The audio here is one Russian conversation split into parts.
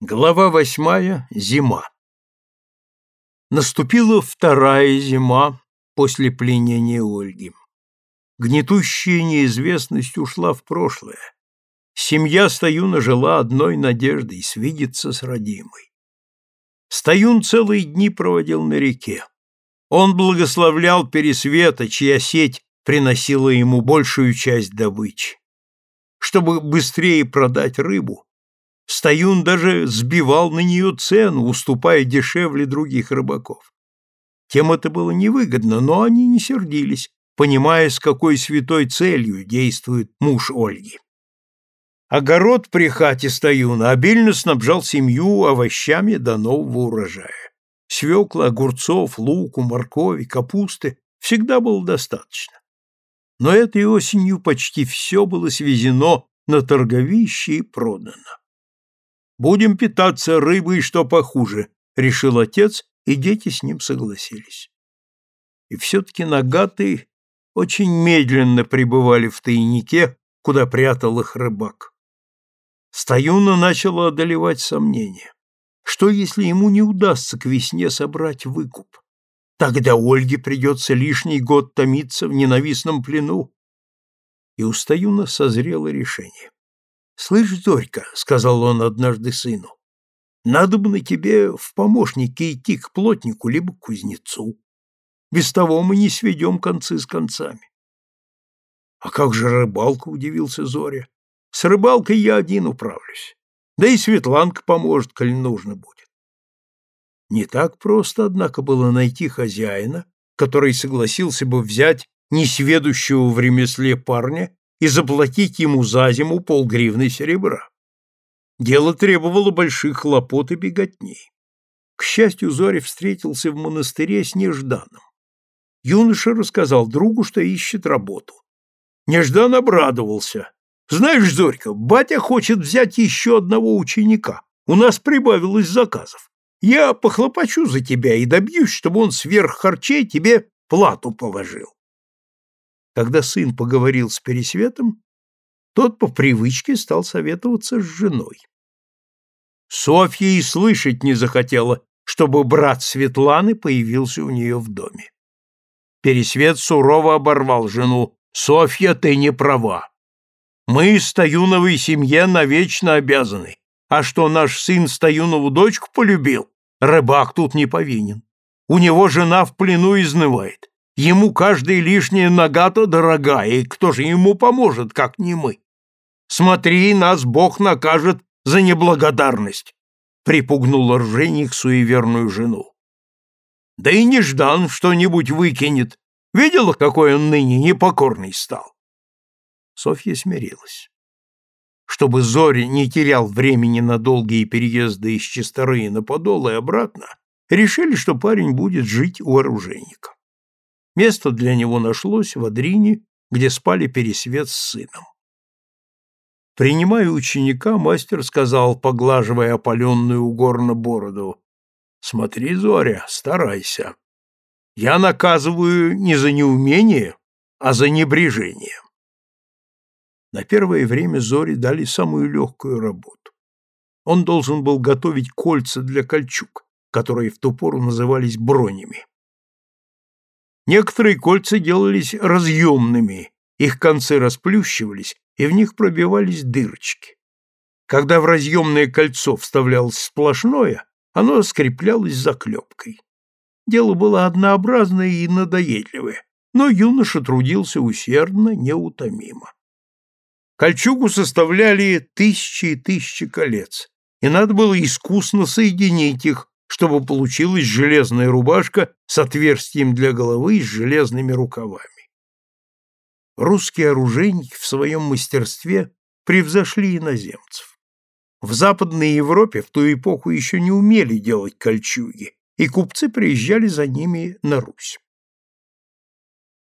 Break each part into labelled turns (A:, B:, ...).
A: Глава восьмая. Зима. Наступила вторая зима после пленения Ольги. Гнетущая неизвестность ушла в прошлое. Семья Стоюна жила одной надеждой — свидеться с родимой. Стоюн целые дни проводил на реке. Он благословлял Пересвета, чья сеть приносила ему большую часть добычи. Чтобы быстрее продать рыбу, Стоюн даже сбивал на нее цену, уступая дешевле других рыбаков. Тем это было невыгодно, но они не сердились, понимая, с какой святой целью действует муж Ольги. Огород при хате Стоюна обильно снабжал семью овощами до нового урожая. Свекла, огурцов, луку, моркови, капусты всегда было достаточно. Но этой осенью почти все было свезено на торговище и продано. Будем питаться рыбой, что похуже, решил отец, и дети с ним согласились. И все-таки нагаты очень медленно пребывали в тайнике, куда прятал их рыбак. Стоюна начало одолевать сомнения. Что, если ему не удастся к весне собрать выкуп? Тогда Ольге придется лишний год томиться в ненавистном плену. И у Стоюна созрело решение. «Слышь, Зорька», — сказал он однажды сыну, — «надо бы на тебе в помощники идти к плотнику либо к кузнецу. Без того мы не сведем концы с концами». «А как же рыбалка?» — удивился Зоря. «С рыбалкой я один управлюсь. Да и Светланка поможет, коль нужно будет». Не так просто, однако, было найти хозяина, который согласился бы взять несведущего в ремесле парня и заплатить ему за зиму полгривны серебра. Дело требовало больших хлопот и беготней. К счастью, Зоря встретился в монастыре с Нежданом. Юноша рассказал другу, что ищет работу. Неждан обрадовался. «Знаешь, Зорька, батя хочет взять еще одного ученика. У нас прибавилось заказов. Я похлопочу за тебя и добьюсь, чтобы он сверх харчей тебе плату положил. Когда сын поговорил с Пересветом, тот по привычке стал советоваться с женой. Софья и слышать не захотела, чтобы брат Светланы появился у нее в доме. Пересвет сурово оборвал жену. «Софья, ты не права. Мы Стоюновой семье навечно обязаны. А что наш сын Стоюнову дочку полюбил, рыбак тут не повинен. У него жена в плену изнывает. Ему каждая лишняя нога-то дорогая, и кто же ему поможет, как не мы? Смотри, нас Бог накажет за неблагодарность, припугнул рженик суеверную жену. Да и неждан что-нибудь выкинет. Видела, какой он ныне непокорный стал? Софья смирилась. Чтобы Зори не терял времени на долгие переезды из Чисторы на Подол и обратно, решили, что парень будет жить у оружейника. Место для него нашлось в Адрине, где спали Пересвет с сыном. Принимая ученика, мастер сказал, поглаживая опаленную угорно бороду, «Смотри, Зоря, старайся. Я наказываю не за неумение, а за небрежение». На первое время Зоре дали самую легкую работу. Он должен был готовить кольца для кольчуг, которые в ту пору назывались бронями. Некоторые кольца делались разъемными, их концы расплющивались, и в них пробивались дырочки. Когда в разъемное кольцо вставлялось сплошное, оно скреплялось заклепкой. Дело было однообразное и надоедливое, но юноша трудился усердно, неутомимо. Кольчугу составляли тысячи и тысячи колец, и надо было искусно соединить их, чтобы получилась железная рубашка с отверстием для головы и с железными рукавами. Русские оружейники в своем мастерстве превзошли иноземцев. В Западной Европе в ту эпоху еще не умели делать кольчуги, и купцы приезжали за ними на Русь.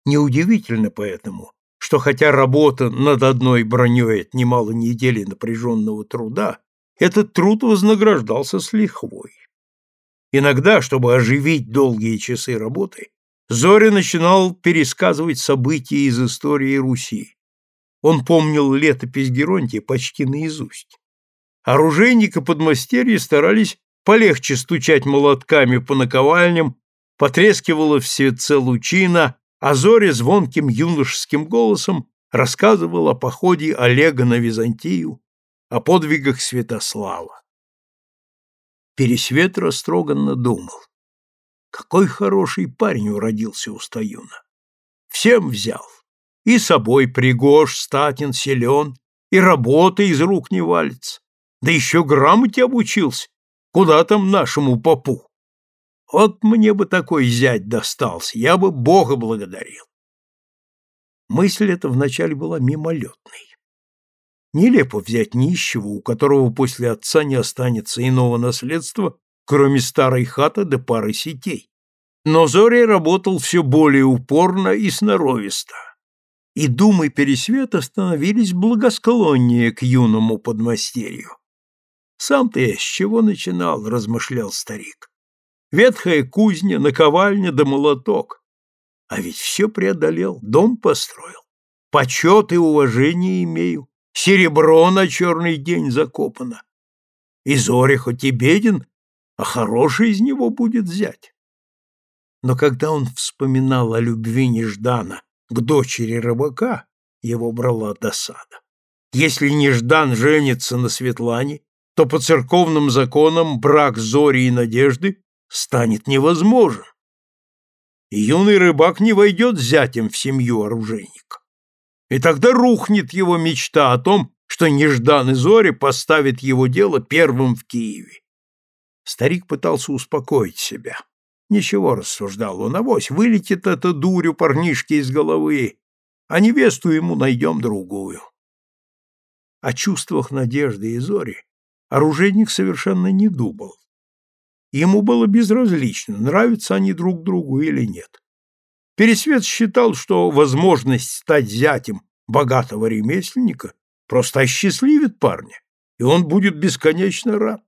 A: Неудивительно поэтому, что хотя работа над одной броней отнимала недели напряженного труда, этот труд вознаграждался с лихвой. Иногда, чтобы оживить долгие часы работы, Зоря начинал пересказывать события из истории Руси. Он помнил летопись Геронтия почти наизусть. Оружейник и подмастерье старались полегче стучать молотками по наковальням, потрескивала в светце лучина, а Зоря звонким юношеским голосом рассказывал о походе Олега на Византию, о подвигах Святослава. Пересвет растроганно думал. Какой хороший парень уродился у Стоюна. Всем взял. И собой пригож, статен, силен, и работа из рук не валится. Да еще грамоте обучился. Куда там нашему попу? Вот мне бы такой зять достался, я бы Бога благодарил. Мысль эта вначале была мимолетной. Нелепо взять нищего, у которого после отца не останется иного наследства, кроме старой хаты да пары сетей. Но Зоря работал все более упорно и сноровисто, и думы Пересвета становились благосклоннее к юному подмастерью. «Сам-то я с чего начинал?» — размышлял старик. «Ветхая кузня, наковальня да молоток. А ведь все преодолел, дом построил. Почет и уважение имею. Серебро на черный день закопано. И Зоря хоть и беден, а хороший из него будет взять. Но когда он вспоминал о любви Неждана к дочери рыбака, его брала досада. Если Неждан женится на Светлане, то по церковным законам брак Зори и Надежды станет невозможен. И юный рыбак не войдет зятем в семью оружейника и тогда рухнет его мечта о том, что Неждан Зори поставит его дело первым в Киеве. Старик пытался успокоить себя. Ничего, рассуждал он, авось, вылетит эта дурю парнишки из головы, а невесту ему найдем другую. О чувствах Надежды и Зори оружейник совершенно не думал. Ему было безразлично, нравятся они друг другу или нет. Пересвет считал, что возможность стать зятем богатого ремесленника просто осчастливит парня, и он будет бесконечно рад.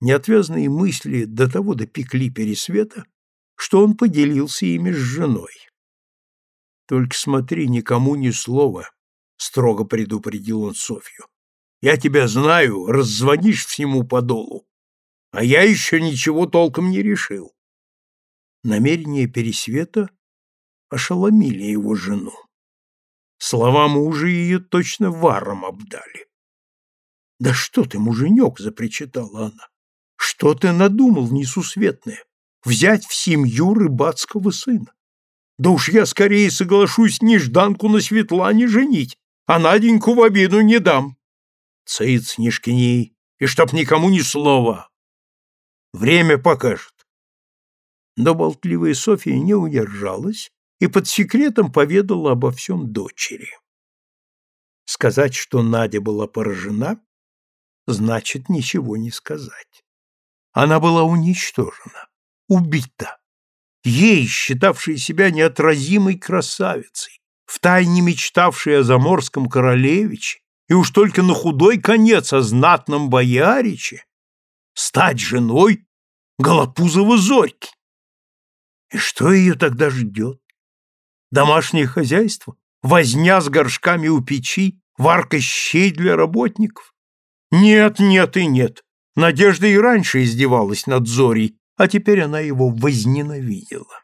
A: Неотвязные мысли до того допекли Пересвета, что он поделился ими с женой. «Только смотри, никому ни слова», — строго предупредил он Софью. «Я тебя знаю, раззвонишь всему подолу, а я еще ничего толком не решил. Намерения Пересвета ошеломили его жену. Слова мужа ее точно варом обдали. «Да что ты, муженек!» — запричитала она. «Что ты надумал, несусветное? Взять в семью рыбацкого сына? Да уж я скорее соглашусь нежданку на Светлане женить, а Наденьку в обиду не дам». «Цыц, не шкини, и чтоб никому ни слова. Время покажет. Но болтливая Софья не удержалась и под секретом поведала обо всем дочери. Сказать, что Надя была поражена, значит ничего не сказать. Она была уничтожена, убита. Ей, считавшей себя неотразимой красавицей, втайне мечтавшей о заморском королевиче и уж только на худой конец о знатном бояриче, стать женой Голопузова Зорьки. И что ее тогда ждет? Домашнее хозяйство? Возня с горшками у печи? Варка щей для работников? Нет, нет и нет. Надежда и раньше издевалась над Зорей, а теперь она его возненавидела.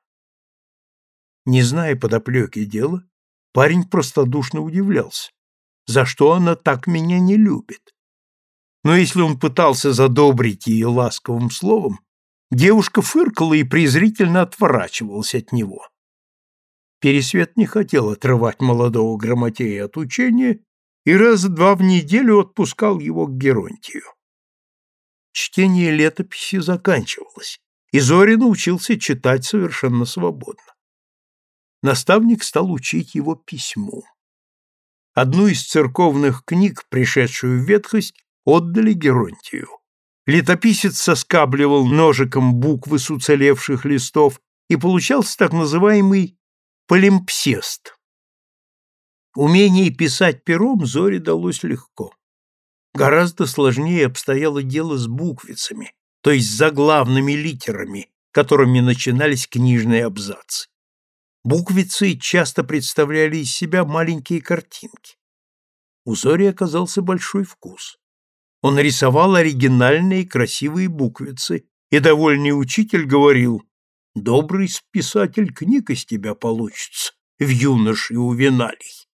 A: Не зная подоплеки дела, парень простодушно удивлялся. За что она так меня не любит? Но если он пытался задобрить ее ласковым словом, Девушка фыркала и презрительно отворачивалась от него. Пересвет не хотел отрывать молодого грамотея от учения и раз-два в неделю отпускал его к Геронтию. Чтение летописи заканчивалось, и Зорин учился читать совершенно свободно. Наставник стал учить его письму. Одну из церковных книг, пришедшую в ветхость, отдали Геронтию. Летописец соскабливал ножиком буквы с уцелевших листов, и получался так называемый полимпсест. Умение писать пером Зоре далось легко. Гораздо сложнее обстояло дело с буквицами, то есть заглавными литерами, которыми начинались книжные абзацы. Буквицы часто представляли из себя маленькие картинки. У Зори оказался большой вкус. Он рисовал оригинальные красивые буквицы, и довольный учитель говорил, «Добрый писатель книг из тебя получится, в юноше у Виналий.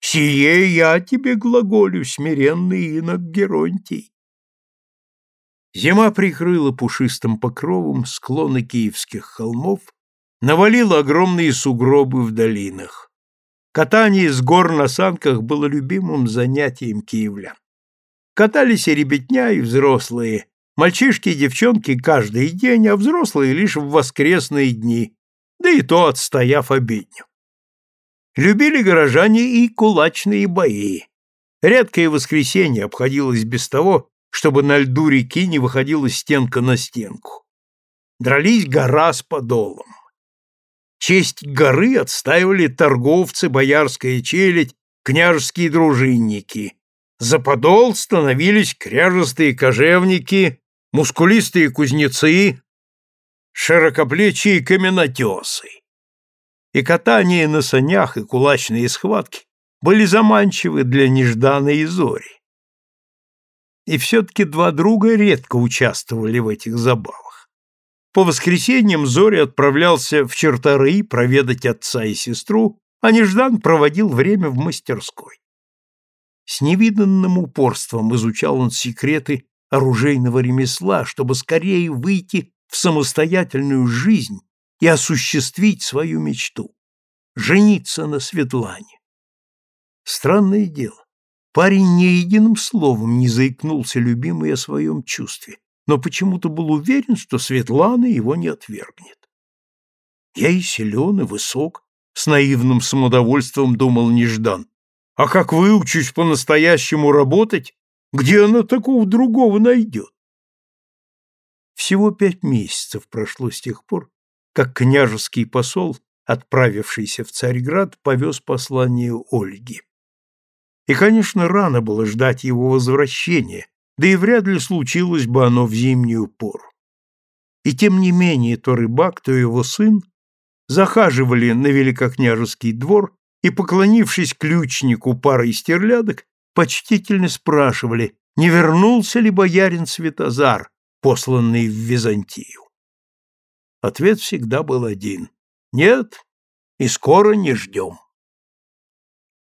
A: Сие я тебе глаголю, смиренный инок Геронтий». Зима прикрыла пушистым покровом склоны киевских холмов, навалила огромные сугробы в долинах. Катание с гор на санках было любимым занятием киевлян. Катались и ребятня, и взрослые, мальчишки и девчонки каждый день, а взрослые лишь в воскресные дни, да и то отстояв обедню. Любили горожане и кулачные бои. Редкое воскресенье обходилось без того, чтобы на льду реки не выходила стенка на стенку. Дрались гора с подолом. Честь горы отстаивали торговцы, боярская челядь, княжеские дружинники. За подол становились кряжестые кожевники, мускулистые кузнецы, широкоплечие каменотесы. И катание на санях, и кулачные схватки были заманчивы для нежданной зори. И все-таки два друга редко участвовали в этих забавах. По воскресеньям Зори отправлялся в Черторы проведать отца и сестру, а Неждан проводил время в мастерской. С невиданным упорством изучал он секреты оружейного ремесла, чтобы скорее выйти в самостоятельную жизнь и осуществить свою мечту — жениться на Светлане. Странное дело. Парень ни единым словом не заикнулся любимой о своем чувстве, но почему-то был уверен, что Светлана его не отвергнет. Я и силен, и высок, с наивным самодовольством думал Неждан. А как выучусь по-настоящему работать, где она такого другого найдет? Всего пять месяцев прошло с тех пор, как княжеский посол, отправившийся в Царьград, повез послание Ольги. И, конечно, рано было ждать его возвращения, да и вряд ли случилось бы оно в зимнюю пору. И тем не менее то рыбак, то его сын захаживали на великокняжеский двор и, поклонившись ключнику парой стерлядок, почтительно спрашивали, не вернулся ли боярин Святозар, посланный в Византию. Ответ всегда был один — нет, и скоро не ждем.